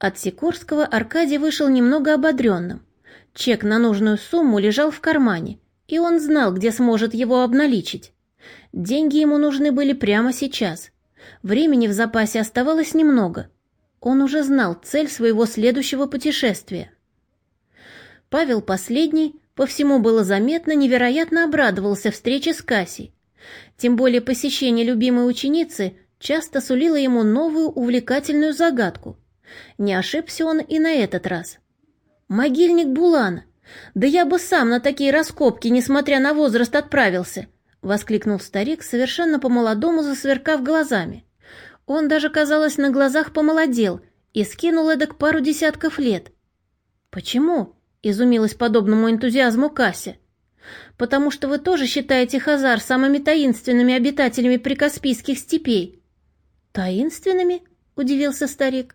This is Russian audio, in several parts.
От Сикорского Аркадий вышел немного ободренным. Чек на нужную сумму лежал в кармане, и он знал, где сможет его обналичить. Деньги ему нужны были прямо сейчас. Времени в запасе оставалось немного. Он уже знал цель своего следующего путешествия. Павел последний, по всему было заметно, невероятно обрадовался встрече с Кассей. Тем более посещение любимой ученицы часто сулило ему новую увлекательную загадку. Не ошибся он и на этот раз. Могильник Булана. Да я бы сам на такие раскопки, несмотря на возраст, отправился, воскликнул старик, совершенно по-молодому засверкав глазами. Он даже, казалось, на глазах помолодел и скинул эдак пару десятков лет. Почему? изумилась подобному энтузиазму Кася. Потому что вы тоже считаете хазар самыми таинственными обитателями прикаспийских степей. Таинственными? удивился старик.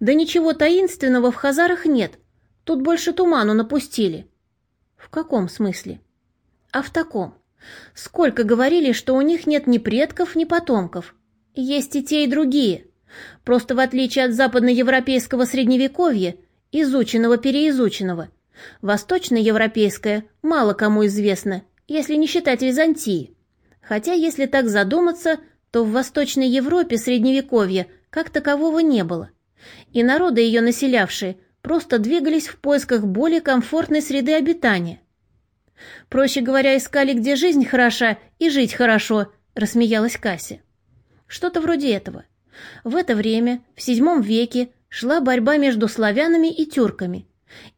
Да ничего таинственного в хазарах нет. Тут больше туману напустили. В каком смысле? А в таком. Сколько говорили, что у них нет ни предков, ни потомков. Есть и те, и другие. Просто в отличие от западноевропейского средневековья, изученного-переизученного, восточноевропейское мало кому известно, если не считать Византии. Хотя, если так задуматься, то в Восточной Европе средневековья как такового не было. И народы ее населявшие просто двигались в поисках более комфортной среды обитания. Проще говоря, искали, где жизнь хороша и жить хорошо, рассмеялась Кася. Что-то вроде этого. В это время, в VII веке, шла борьба между славянами и тюрками.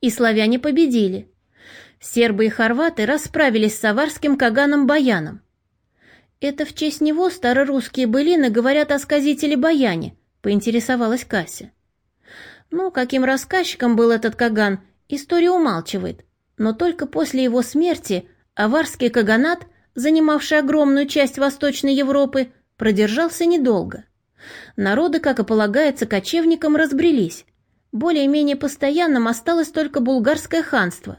И славяне победили. Сербы и хорваты расправились с аварским каганом Баяном. Это в честь него старорусские былины говорят о сказителе Баяне, поинтересовалась Кася. Ну, каким рассказчиком был этот Каган, история умалчивает. Но только после его смерти аварский Каганат, занимавший огромную часть Восточной Европы, продержался недолго. Народы, как и полагается кочевникам, разбрелись. Более-менее постоянным осталось только булгарское ханство.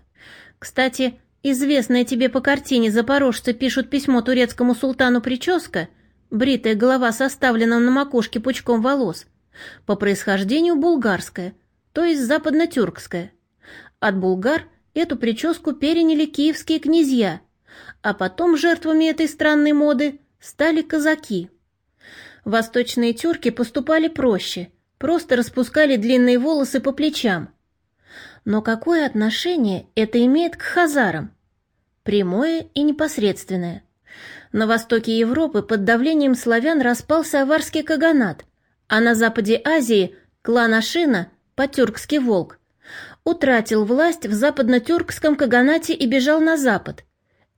Кстати, известная тебе по картине запорожцы пишут письмо турецкому султану прическа, бритая голова составлена на макушке пучком волос – по происхождению булгарская, то есть западно-тюркская. От булгар эту прическу переняли киевские князья, а потом жертвами этой странной моды стали казаки. Восточные тюрки поступали проще, просто распускали длинные волосы по плечам. Но какое отношение это имеет к хазарам? Прямое и непосредственное. На востоке Европы под давлением славян распался аварский каганат, а на западе Азии клан Ашина, по-тюркски волк, утратил власть в западно-тюркском каганате и бежал на запад.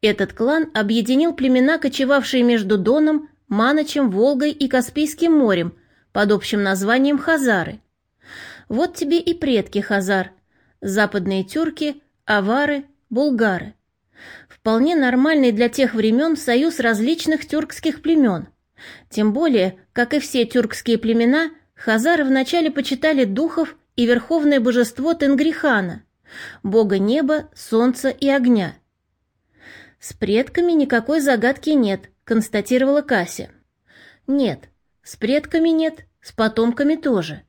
Этот клан объединил племена, кочевавшие между Доном, Маночем, Волгой и Каспийским морем под общим названием Хазары. Вот тебе и предки Хазар, западные тюрки, авары, булгары. Вполне нормальный для тех времен союз различных тюркских племен – тем более, как и все тюркские племена, хазары вначале почитали духов и верховное божество Тенгрихана, бога неба, солнца и огня. «С предками никакой загадки нет», — констатировала Кася. «Нет, с предками нет, с потомками тоже.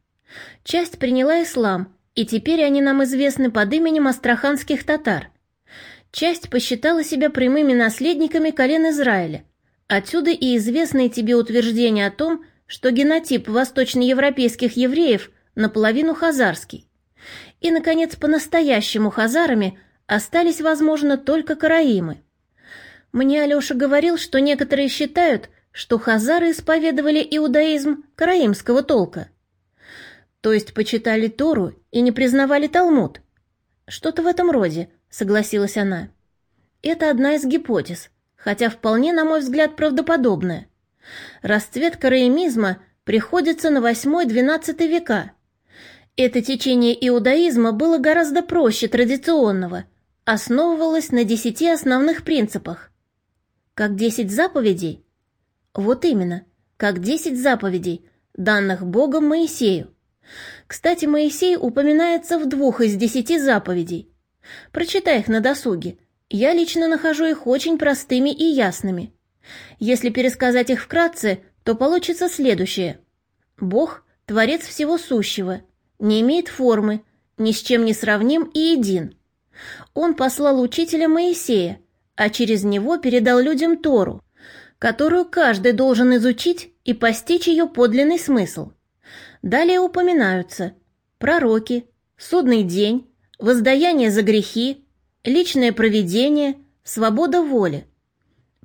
Часть приняла ислам, и теперь они нам известны под именем астраханских татар. Часть посчитала себя прямыми наследниками колен Израиля, Отсюда и известное тебе утверждение о том, что генотип восточноевропейских евреев наполовину хазарский. И, наконец, по-настоящему хазарами остались, возможно, только караимы. Мне Алеша говорил, что некоторые считают, что хазары исповедовали иудаизм караимского толка. То есть почитали Тору и не признавали Талмуд. Что-то в этом роде, согласилась она. Это одна из гипотез, хотя вполне, на мой взгляд, правдоподобное. Расцвет караимизма приходится на 8-12 века. Это течение иудаизма было гораздо проще традиционного, основывалось на десяти основных принципах. Как десять заповедей? Вот именно, как десять заповедей, данных Богом Моисею. Кстати, Моисей упоминается в двух из десяти заповедей. Прочитай их на досуге, я лично нахожу их очень простыми и ясными. Если пересказать их вкратце, то получится следующее. Бог – творец всего сущего, не имеет формы, ни с чем не сравним и един. Он послал учителя Моисея, а через него передал людям Тору, которую каждый должен изучить и постичь ее подлинный смысл. Далее упоминаются пророки, судный день, воздаяние за грехи, личное провидение, свобода воли.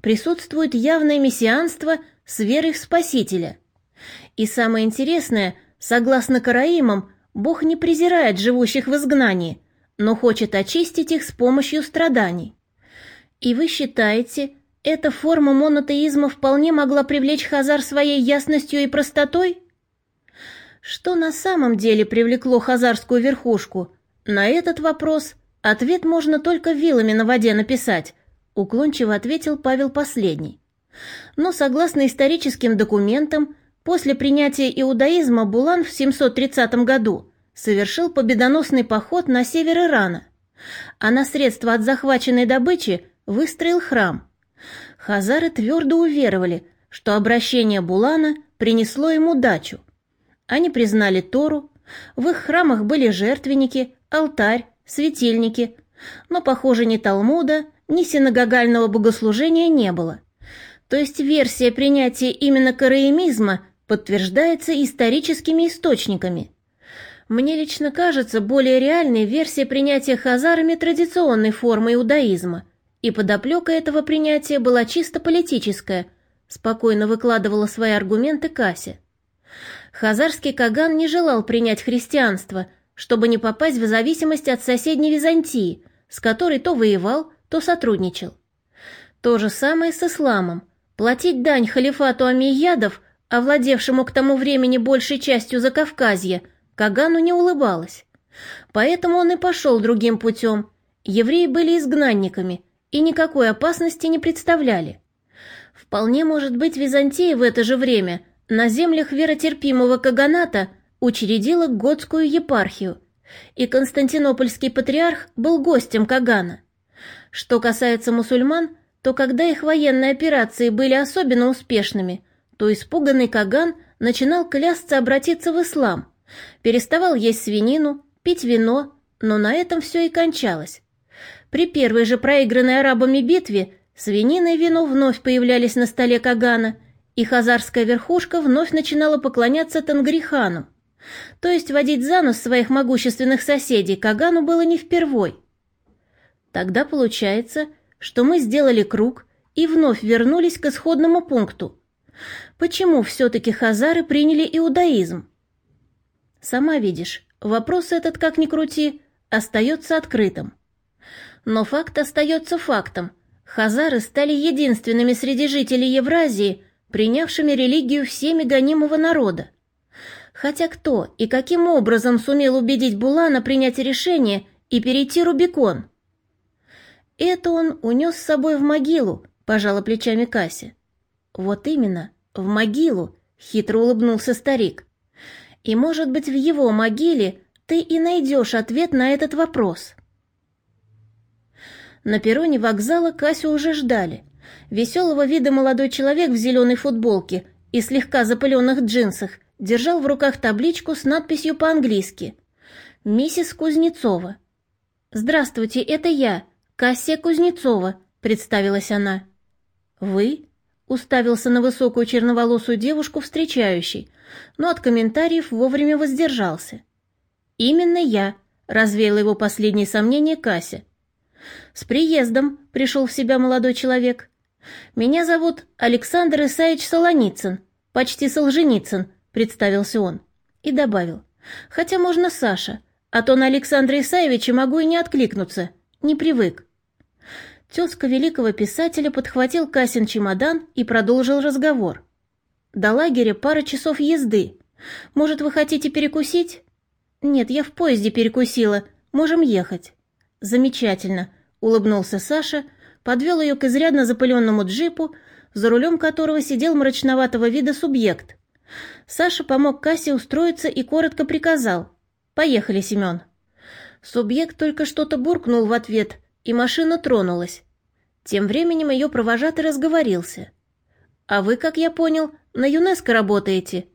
Присутствует явное мессианство с верой в Спасителя. И самое интересное, согласно караимам, Бог не презирает живущих в изгнании, но хочет очистить их с помощью страданий. И вы считаете, эта форма монотеизма вполне могла привлечь Хазар своей ясностью и простотой? Что на самом деле привлекло хазарскую верхушку? На этот вопрос ответ можно только вилами на воде написать, уклончиво ответил Павел Последний. Но согласно историческим документам, после принятия иудаизма Булан в 730 году совершил победоносный поход на север Ирана, а на средства от захваченной добычи выстроил храм. Хазары твердо уверовали, что обращение Булана принесло им удачу. Они признали Тору, в их храмах были жертвенники, алтарь, светильники, но, похоже, ни Талмуда, ни синагогального богослужения не было. То есть версия принятия именно караимизма подтверждается историческими источниками. Мне лично кажется более реальной версия принятия хазарами традиционной формы иудаизма, и подоплека этого принятия была чисто политическая, спокойно выкладывала свои аргументы Кася. Хазарский Каган не желал принять христианство, чтобы не попасть в зависимость от соседней Византии, с которой то воевал, то сотрудничал. То же самое с исламом. Платить дань халифату Амиядов, овладевшему к тому времени большей частью Закавказья, Кагану не улыбалось. Поэтому он и пошел другим путем. Евреи были изгнанниками и никакой опасности не представляли. Вполне может быть Византия в это же время – на землях веротерпимого Каганата учредила готскую епархию, и Константинопольский патриарх был гостем Кагана. Что касается мусульман, то когда их военные операции были особенно успешными, то испуганный Каган начинал клясться обратиться в ислам, переставал есть свинину, пить вино, но на этом все и кончалось. При первой же проигранной арабами битве свинина и вино вновь появлялись на столе Кагана – и хазарская верхушка вновь начинала поклоняться Тангрихану. То есть водить за нос своих могущественных соседей Кагану было не впервой. Тогда получается, что мы сделали круг и вновь вернулись к исходному пункту. Почему все-таки хазары приняли иудаизм? Сама видишь, вопрос этот, как ни крути, остается открытым. Но факт остается фактом. Хазары стали единственными среди жителей Евразии, принявшими религию всеми гонимого народа. Хотя кто и каким образом сумел убедить Булана принять решение и перейти Рубикон? Это он унес с собой в могилу, пожала плечами Кася. Вот именно, в могилу, хитро улыбнулся старик. И, может быть, в его могиле ты и найдешь ответ на этот вопрос. На перроне вокзала Касю уже ждали. Веселого вида молодой человек в зеленой футболке и слегка запыленных джинсах держал в руках табличку с надписью по-английски «Миссис Кузнецова». «Здравствуйте, это я, Кассия Кузнецова», — представилась она. «Вы?» — уставился на высокую черноволосую девушку встречающий, но от комментариев вовремя воздержался. «Именно я», — развеял его последние сомнения Кася. «С приездом», — пришел в себя молодой человек. «Меня зовут Александр Исаевич Солоницын, почти Солженицын», — представился он. И добавил. «Хотя можно Саша, а то на Александра Исаевича могу и не откликнуться. Не привык». Тезка великого писателя подхватил Касин чемодан и продолжил разговор. «До лагеря пара часов езды. Может, вы хотите перекусить?» «Нет, я в поезде перекусила. Можем ехать». «Замечательно», — улыбнулся Саша, — подвел ее к изрядно запыленному джипу, за рулем которого сидел мрачноватого вида субъект. Саша помог Кассе устроиться и коротко приказал «Поехали, Семен». Субъект только что-то буркнул в ответ, и машина тронулась. Тем временем ее провожатый разговорился. «А вы, как я понял, на ЮНЕСКО работаете?»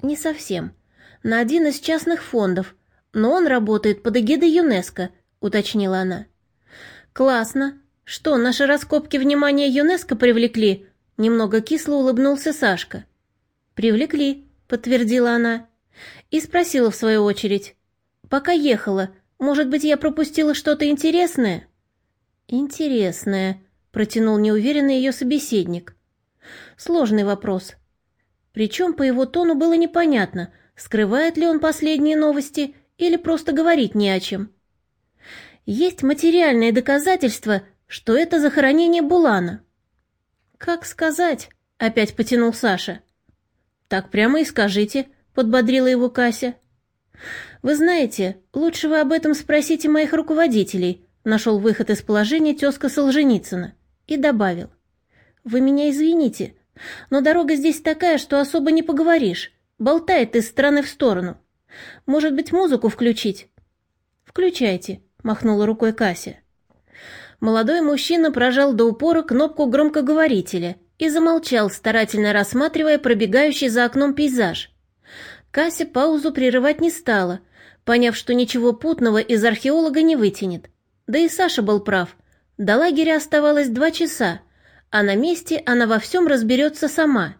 «Не совсем. на один из частных фондов, но он работает под эгидой ЮНЕСКО», — уточнила она. «Классно. Что, наши раскопки внимания ЮНЕСКО привлекли?» Немного кисло улыбнулся Сашка. «Привлекли», — подтвердила она. И спросила в свою очередь. «Пока ехала, может быть, я пропустила что-то интересное?» «Интересное», — протянул неуверенный ее собеседник. Сложный вопрос. Причем по его тону было непонятно, скрывает ли он последние новости или просто говорит не о чем. Есть материальные доказательства, что это захоронение Булана. «Как сказать?» — опять потянул Саша. «Так прямо и скажите», — подбодрила его Кася. «Вы знаете, лучше вы об этом спросите моих руководителей», — нашел выход из положения тезка Солженицына и добавил. «Вы меня извините, но дорога здесь такая, что особо не поговоришь. Болтает из стороны в сторону. Может быть, музыку включить?» «Включайте», — махнула рукой Кася. Молодой мужчина прожал до упора кнопку громкоговорителя и замолчал, старательно рассматривая пробегающий за окном пейзаж. Кася паузу прерывать не стала, поняв, что ничего путного из археолога не вытянет. Да и Саша был прав. До лагеря оставалось два часа, а на месте она во всем разберется сама.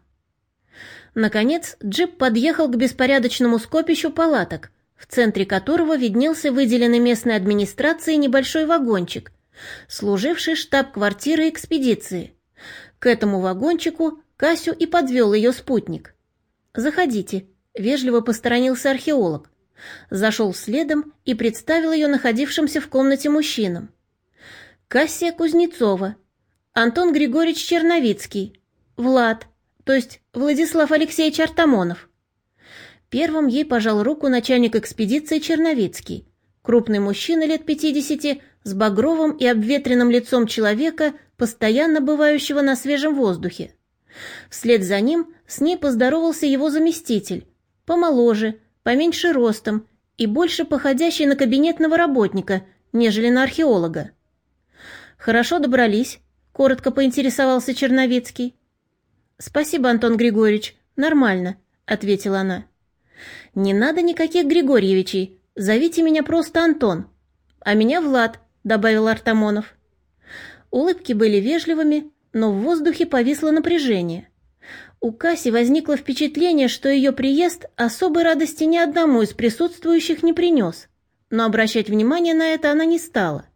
Наконец, джип подъехал к беспорядочному скопищу палаток, в центре которого виднелся выделенный местной администрацией небольшой вагончик, служивший штаб-квартирой экспедиции. К этому вагончику Касю и подвел ее спутник. «Заходите», — вежливо посторонился археолог. Зашел следом и представил ее находившимся в комнате мужчинам. Кассия Кузнецова, Антон Григорьевич Черновицкий, Влад, то есть Владислав Алексеевич Артамонов. Первым ей пожал руку начальник экспедиции Черновицкий, крупный мужчина лет 50 с багровым и обветренным лицом человека, постоянно бывающего на свежем воздухе. Вслед за ним с ней поздоровался его заместитель, помоложе, поменьше ростом и больше походящий на кабинетного работника, нежели на археолога. «Хорошо добрались», — коротко поинтересовался Черновицкий. «Спасибо, Антон Григорьевич, нормально», — ответила она. «Не надо никаких Григорьевичей, зовите меня просто Антон. А меня Влад», — добавил Артамонов. Улыбки были вежливыми, но в воздухе повисло напряжение. У Касси возникло впечатление, что ее приезд особой радости ни одному из присутствующих не принес, но обращать внимание на это она не стала.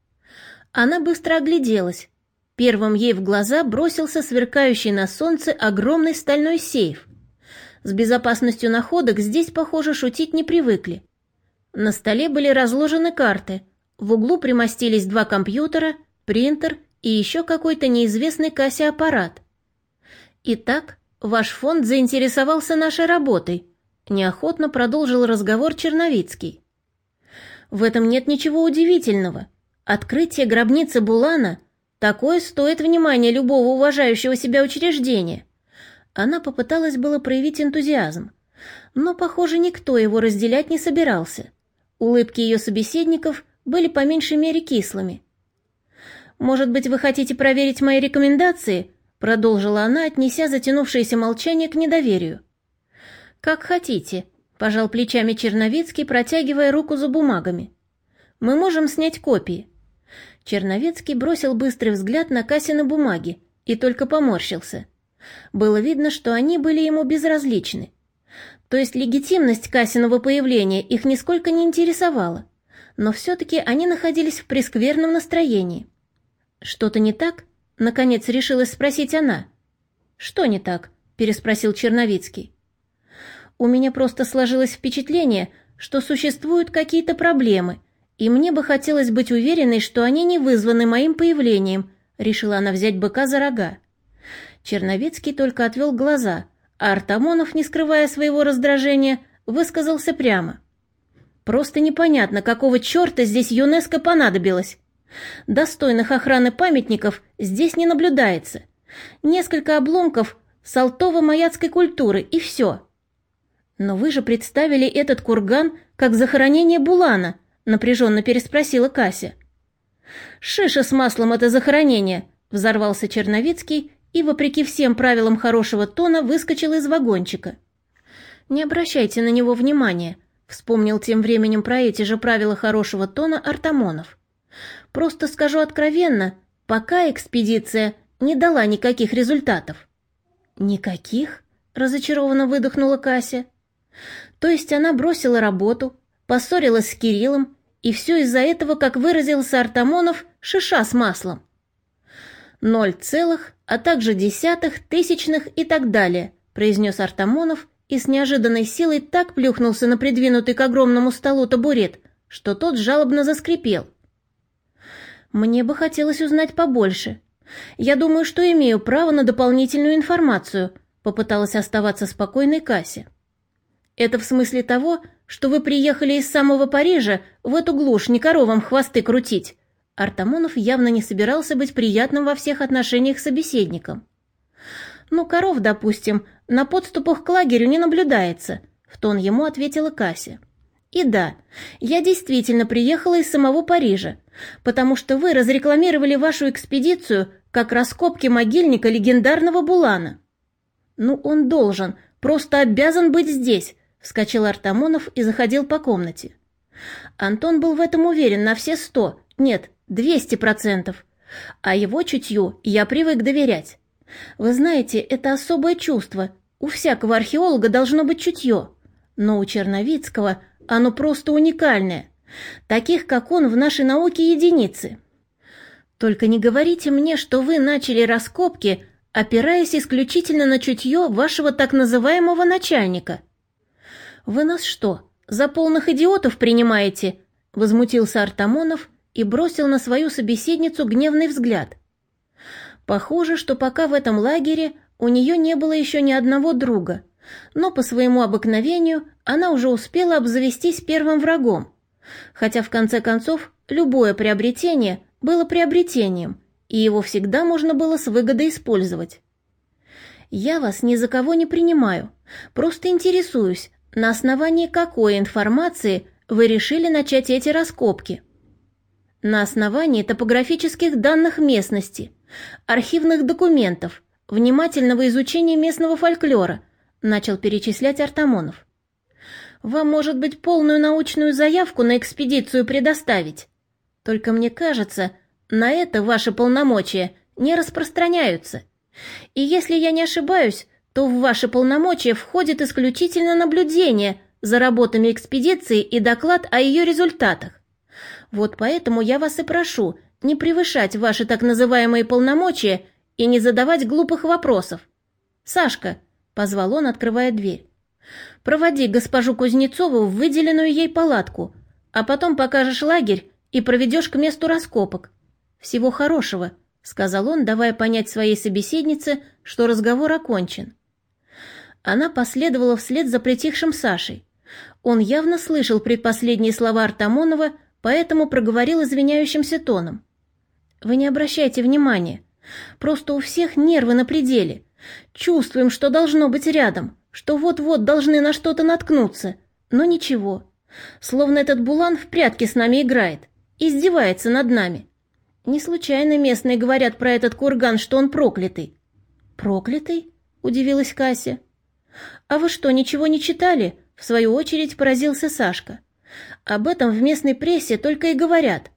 Она быстро огляделась, Первым ей в глаза бросился сверкающий на солнце огромный стальной сейф. С безопасностью находок здесь, похоже, шутить не привыкли. На столе были разложены карты. В углу примостились два компьютера, принтер и еще какой-то неизвестный кассе аппарат. «Итак, ваш фонд заинтересовался нашей работой», — неохотно продолжил разговор Черновицкий. «В этом нет ничего удивительного. Открытие гробницы Булана Такое стоит внимания любого уважающего себя учреждения. Она попыталась было проявить энтузиазм, но, похоже, никто его разделять не собирался. Улыбки ее собеседников были по меньшей мере кислыми. «Может быть, вы хотите проверить мои рекомендации?» продолжила она, отнеся затянувшееся молчание к недоверию. «Как хотите», — пожал плечами Черновицкий, протягивая руку за бумагами. «Мы можем снять копии. Черновецкий бросил быстрый взгляд на Касины бумаги и только поморщился. Было видно, что они были ему безразличны. То есть легитимность Касиного появления их нисколько не интересовала, но все-таки они находились в прескверном настроении. «Что-то не так?» — наконец решилась спросить она. «Что не так?» — переспросил Черновицкий. «У меня просто сложилось впечатление, что существуют какие-то проблемы, и мне бы хотелось быть уверенной, что они не вызваны моим появлением, решила она взять быка за рога. Черновицкий только отвел глаза, а Артамонов, не скрывая своего раздражения, высказался прямо. Просто непонятно, какого черта здесь ЮНЕСКО понадобилось. Достойных охраны памятников здесь не наблюдается. Несколько обломков салтово-маяцкой культуры, и все. Но вы же представили этот курган как захоронение Булана, напряженно переспросила Кася. «Шиша с маслом это захоронение!» — взорвался Черновицкий и, вопреки всем правилам хорошего тона, выскочил из вагончика. Не обращайте на него внимания, вспомнил тем временем про эти же правила хорошего тона Артамонов. Просто скажу откровенно, пока экспедиция не дала никаких результатов. Никаких? разочарованно выдохнула Кася. То есть она бросила работу, поссорилась с Кириллом, и все из-за этого, как выразился Артамонов, шиша с маслом. Ноль целых, а также десятых, тысячных и так далее, произнес Артамонов и с неожиданной силой так плюхнулся на придвинутый к огромному столу табурет, что тот жалобно заскрипел. Мне бы хотелось узнать побольше. Я думаю, что имею право на дополнительную информацию, попыталась оставаться спокойной Кассе. Это в смысле того, что вы приехали из самого Парижа в эту глушь не коровам хвосты крутить. Артамонов явно не собирался быть приятным во всех отношениях собеседником. Ну, коров, допустим, на подступах к лагерю не наблюдается, в тон ему ответила Кася. И да, я действительно приехала из самого Парижа, потому что вы разрекламировали вашу экспедицию как раскопки могильника легендарного Булана. Ну, он должен, просто обязан быть здесь, вскочил Артамонов и заходил по комнате. Антон был в этом уверен на все сто, нет, двести процентов. А его чутью я привык доверять. Вы знаете, это особое чувство. У всякого археолога должно быть чутье. Но у Черновицкого оно просто уникальное. Таких, как он, в нашей науке единицы. Только не говорите мне, что вы начали раскопки, опираясь исключительно на чутье вашего так называемого начальника. Вы нас что, за полных идиотов принимаете? Возмутился Артамонов и бросил на свою собеседницу гневный взгляд. Похоже, что пока в этом лагере у нее не было еще ни одного друга, но по своему обыкновению она уже успела обзавестись первым врагом. Хотя в конце концов любое приобретение было приобретением, и его всегда можно было с выгодой использовать. Я вас ни за кого не принимаю, просто интересуюсь, на основании какой информации вы решили начать эти раскопки? На основании топографических данных местности, архивных документов, внимательного изучения местного фольклора, начал перечислять Артамонов. Вам, может быть, полную научную заявку на экспедицию предоставить. Только мне кажется, на это ваши полномочия не распространяются. И если я не ошибаюсь, то в ваши полномочия входит исключительно наблюдение за работами экспедиции и доклад о ее результатах. Вот поэтому я вас и прошу не превышать ваши так называемые полномочия и не задавать глупых вопросов. «Сашка», — позвал он, открывая дверь, — «проводи госпожу Кузнецову в выделенную ей палатку, а потом покажешь лагерь и проведешь к месту раскопок. Всего хорошего», — сказал он, давая понять своей собеседнице, что разговор окончен. Она последовала вслед за притихшим Сашей. Он явно слышал предпоследние слова Артамонова, поэтому проговорил извиняющимся тоном. «Вы не обращайте внимания. Просто у всех нервы на пределе. Чувствуем, что должно быть рядом, что вот-вот должны на что-то наткнуться. Но ничего. Словно этот Булан в прятки с нами играет. Издевается над нами. Не случайно местные говорят про этот курган, что он проклятый». «Проклятый?» — удивилась Кася. «А вы что, ничего не читали?» — в свою очередь поразился Сашка. «Об этом в местной прессе только и говорят.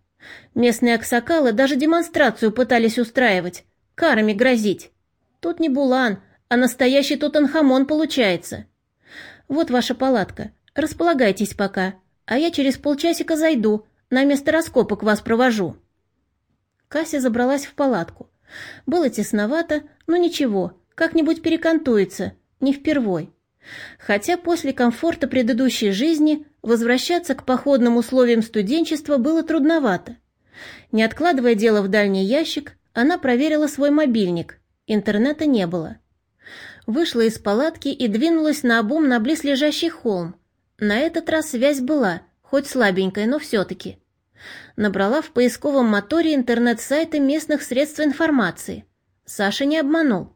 Местные аксакалы даже демонстрацию пытались устраивать, карами грозить. Тут не Булан, а настоящий Тутанхамон получается. Вот ваша палатка, располагайтесь пока, а я через полчасика зайду, на место раскопок вас провожу». Кася забралась в палатку. Было тесновато, но ничего, как-нибудь перекантуется, не впервой. Хотя после комфорта предыдущей жизни возвращаться к походным условиям студенчества было трудновато. Не откладывая дело в дальний ящик, она проверила свой мобильник. Интернета не было. Вышла из палатки и двинулась на обум на близлежащий холм. На этот раз связь была, хоть слабенькая, но все-таки. Набрала в поисковом моторе интернет-сайты местных средств информации. Саша не обманул.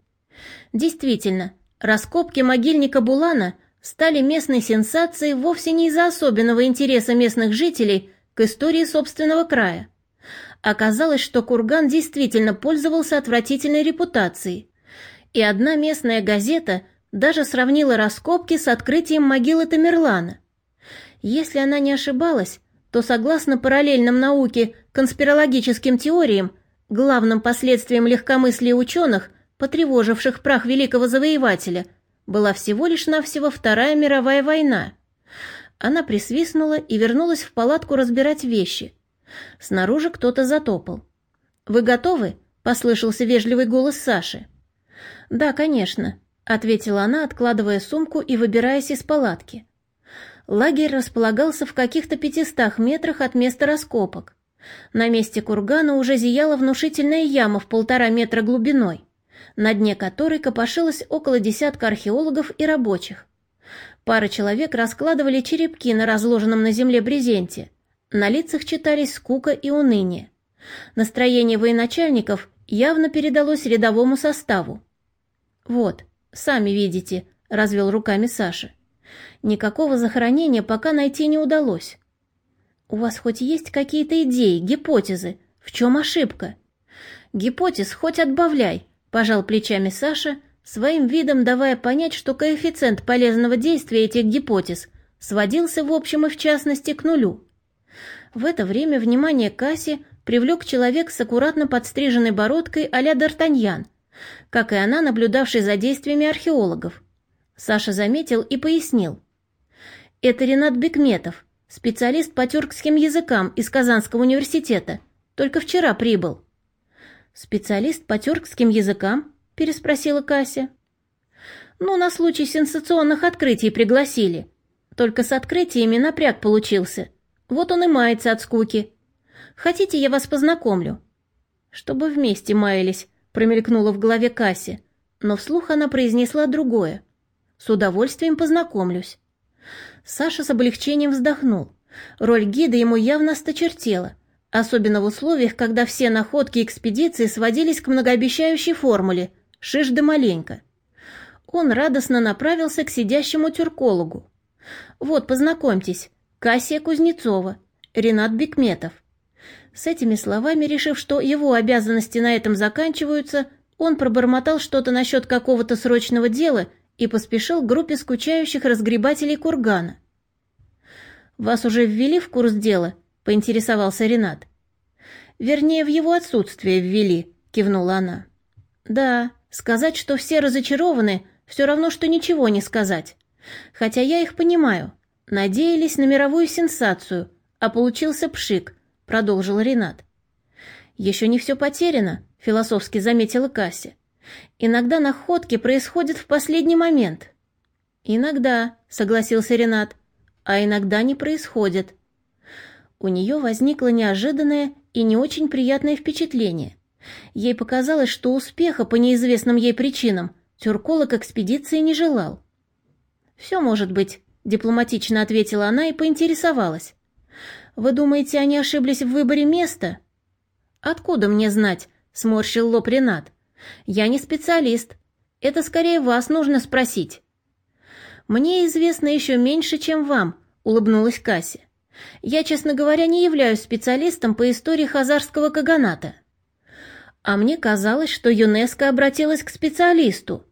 Действительно, Раскопки могильника Булана стали местной сенсацией вовсе не из-за особенного интереса местных жителей к истории собственного края. Оказалось, что курган действительно пользовался отвратительной репутацией, и одна местная газета даже сравнила раскопки с открытием могилы Тамерлана. Если она не ошибалась, то согласно параллельным науке конспирологическим теориям, главным последствием легкомыслия ученых, потревоживших прах великого завоевателя, была всего лишь навсего Вторая мировая война. Она присвистнула и вернулась в палатку разбирать вещи. Снаружи кто-то затопал. «Вы готовы?» — послышался вежливый голос Саши. «Да, конечно», — ответила она, откладывая сумку и выбираясь из палатки. Лагерь располагался в каких-то пятистах метрах от места раскопок. На месте кургана уже зияла внушительная яма в полтора метра глубиной, на дне которой копошилось около десятка археологов и рабочих. Пара человек раскладывали черепки на разложенном на земле брезенте. На лицах читались скука и уныние. Настроение военачальников явно передалось рядовому составу. «Вот, сами видите», — развел руками Саша. Никакого захоронения пока найти не удалось. У вас хоть есть какие-то идеи, гипотезы? В чем ошибка? Гипотез хоть отбавляй, пожал плечами Саша, своим видом давая понять, что коэффициент полезного действия этих гипотез сводился в общем и в частности к нулю. В это время внимание Касси привлек человек с аккуратно подстриженной бородкой а-ля Д'Артаньян, как и она, наблюдавший за действиями археологов. Саша заметил и пояснил. Это Ренат Бекметов, специалист по тюркским языкам из Казанского университета. Только вчера прибыл. Специалист по тюркским языкам? переспросила Кася. Ну, на случай сенсационных открытий пригласили. Только с открытиями напряг получился. Вот он и мается от скуки. Хотите, я вас познакомлю? Чтобы вместе маялись, промелькнуло в голове Касси, но вслух она произнесла другое. С удовольствием познакомлюсь. Саша с облегчением вздохнул. Роль гида ему явно осточертела, особенно в условиях, когда все находки экспедиции сводились к многообещающей формуле «шиш да маленько». Он радостно направился к сидящему тюркологу. «Вот, познакомьтесь, Кассия Кузнецова, Ренат Бекметов». С этими словами, решив, что его обязанности на этом заканчиваются, он пробормотал что-то насчет какого-то срочного дела – и поспешил к группе скучающих разгребателей кургана. «Вас уже ввели в курс дела?» — поинтересовался Ренат. «Вернее, в его отсутствие ввели», — кивнула она. «Да, сказать, что все разочарованы, все равно, что ничего не сказать. Хотя я их понимаю. Надеялись на мировую сенсацию, а получился пшик», — продолжил Ренат. «Еще не все потеряно», — философски заметила Кася. Иногда находки происходят в последний момент. Иногда, согласился Ренат, а иногда не происходят. У нее возникло неожиданное и не очень приятное впечатление. Ей показалось, что успеха по неизвестным ей причинам тюрколог экспедиции не желал. «Все может быть», — дипломатично ответила она и поинтересовалась. «Вы думаете, они ошиблись в выборе места?» «Откуда мне знать?» — сморщил лоб Ренат. Я не специалист. Это скорее вас нужно спросить. Мне известно еще меньше, чем вам, улыбнулась Кася. Я, честно говоря, не являюсь специалистом по истории хазарского каганата. А мне казалось, что ЮНЕСКО обратилась к специалисту.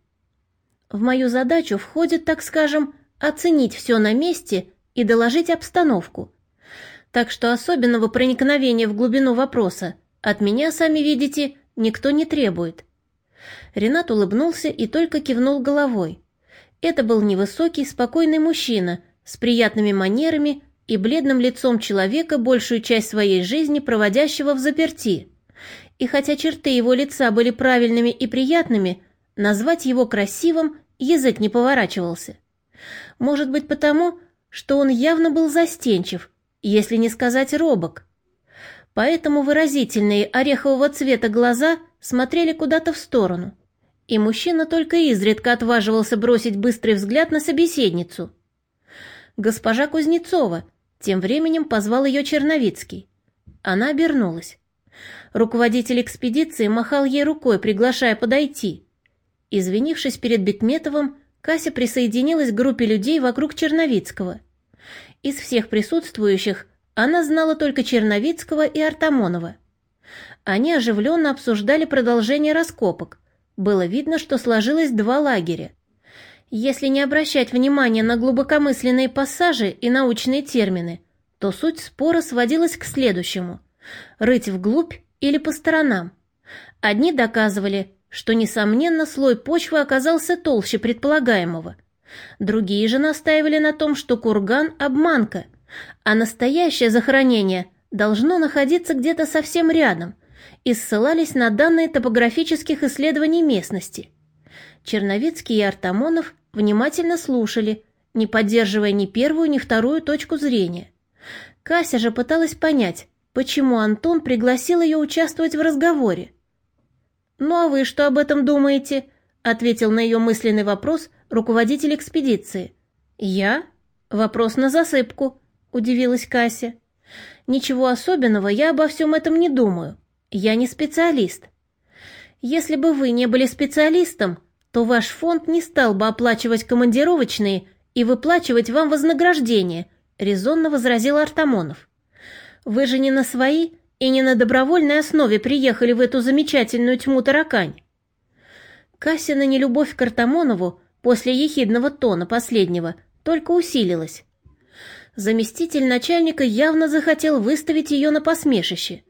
В мою задачу входит, так скажем, оценить все на месте и доложить обстановку. Так что особенного проникновения в глубину вопроса от меня, сами видите, никто не требует. Ренат улыбнулся и только кивнул головой. Это был невысокий, спокойный мужчина с приятными манерами и бледным лицом человека, большую часть своей жизни проводящего в заперти. И хотя черты его лица были правильными и приятными, назвать его красивым язык не поворачивался. Может быть потому, что он явно был застенчив, если не сказать робок. Поэтому выразительные орехового цвета глаза смотрели куда-то в сторону и мужчина только изредка отваживался бросить быстрый взгляд на собеседницу. Госпожа Кузнецова тем временем позвал ее Черновицкий. Она обернулась. Руководитель экспедиции махал ей рукой, приглашая подойти. Извинившись перед Бекметовым, Кася присоединилась к группе людей вокруг Черновицкого. Из всех присутствующих она знала только Черновицкого и Артамонова. Они оживленно обсуждали продолжение раскопок, было видно, что сложилось два лагеря. Если не обращать внимания на глубокомысленные пассажи и научные термины, то суть спора сводилась к следующему – рыть вглубь или по сторонам. Одни доказывали, что, несомненно, слой почвы оказался толще предполагаемого. Другие же настаивали на том, что курган – обманка, а настоящее захоронение должно находиться где-то совсем рядом, и ссылались на данные топографических исследований местности. Черновицкий и Артамонов внимательно слушали, не поддерживая ни первую, ни вторую точку зрения. Кася же пыталась понять, почему Антон пригласил ее участвовать в разговоре. «Ну а вы что об этом думаете?» — ответил на ее мысленный вопрос руководитель экспедиции. «Я? Вопрос на засыпку», — удивилась Кася. «Ничего особенного я обо всем этом не думаю. Я не специалист. Если бы вы не были специалистом, то ваш фонд не стал бы оплачивать командировочные и выплачивать вам вознаграждение, резонно возразил Артамонов. Вы же не на свои и не на добровольной основе приехали в эту замечательную тьму таракань. Кассина нелюбовь к Артамонову после ехидного тона последнего только усилилась. Заместитель начальника явно захотел выставить ее на посмешище,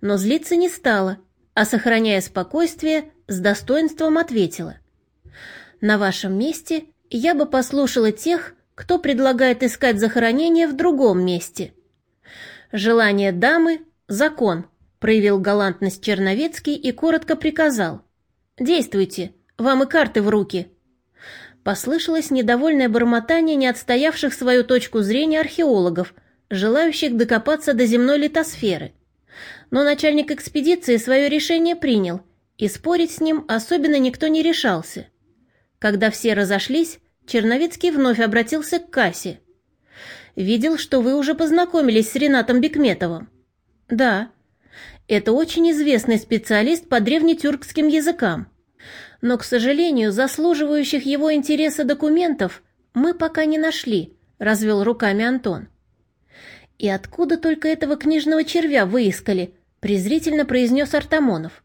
но злиться не стала, а, сохраняя спокойствие, с достоинством ответила. На вашем месте я бы послушала тех, кто предлагает искать захоронение в другом месте. Желание дамы — закон, проявил галантность Черновецкий и коротко приказал. Действуйте, вам и карты в руки. Послышалось недовольное бормотание не отстоявших свою точку зрения археологов, желающих докопаться до земной литосферы. Но начальник экспедиции свое решение принял, и спорить с ним особенно никто не решался. Когда все разошлись, Черновицкий вновь обратился к кассе. «Видел, что вы уже познакомились с Ренатом Бекметовым». «Да. Это очень известный специалист по древнетюркским языкам. Но, к сожалению, заслуживающих его интереса документов мы пока не нашли», — развел руками Антон. «И откуда только этого книжного червя выискали?» — презрительно произнес Артамонов.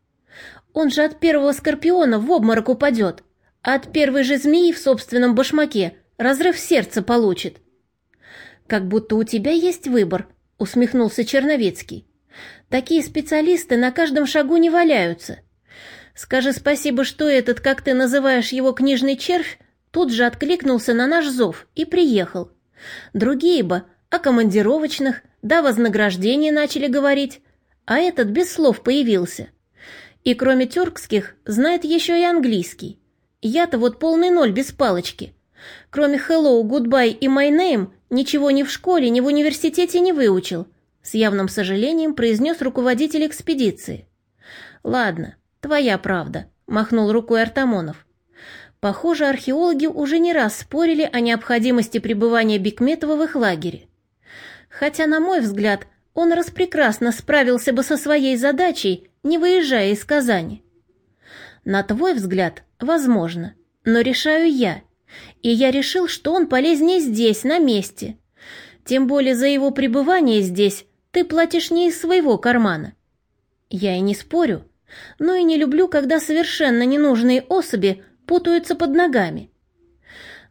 «Он же от первого скорпиона в обморок упадет». От первой же змеи в собственном башмаке разрыв сердца получит. Как будто у тебя есть выбор, усмехнулся Черновецкий. Такие специалисты на каждом шагу не валяются. Скажи спасибо, что этот, как ты называешь его, книжный червь, тут же откликнулся на наш зов и приехал. Другие бы о командировочных, да вознаграждении начали говорить, а этот без слов появился. И кроме тюркских знает еще и английский. Я-то вот полный ноль без палочки. Кроме hello, goodbye и my name, ничего ни в школе, ни в университете не выучил. С явным сожалением произнес руководитель экспедиции. Ладно, твоя правда, махнул рукой Артамонов. Похоже, археологи уже не раз спорили о необходимости пребывания Бекметова в их лагере. Хотя, на мой взгляд, он распрекрасно справился бы со своей задачей, не выезжая из Казани. На твой взгляд, возможно, но решаю я. И я решил, что он полезнее здесь, на месте. Тем более за его пребывание здесь ты платишь не из своего кармана. Я и не спорю, но и не люблю, когда совершенно ненужные особи путаются под ногами.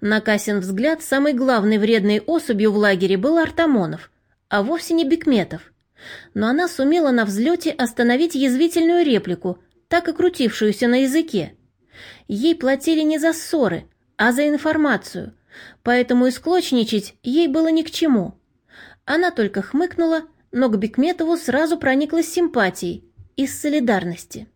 На Касин взгляд самой главной вредной особью в лагере был Артамонов, а вовсе не Бекметов. Но она сумела на взлете остановить язвительную реплику, так и крутившуюся на языке. Ей платили не за ссоры, а за информацию, поэтому исклочничать ей было ни к чему. Она только хмыкнула, но к Бекметову сразу прониклась симпатией из солидарности.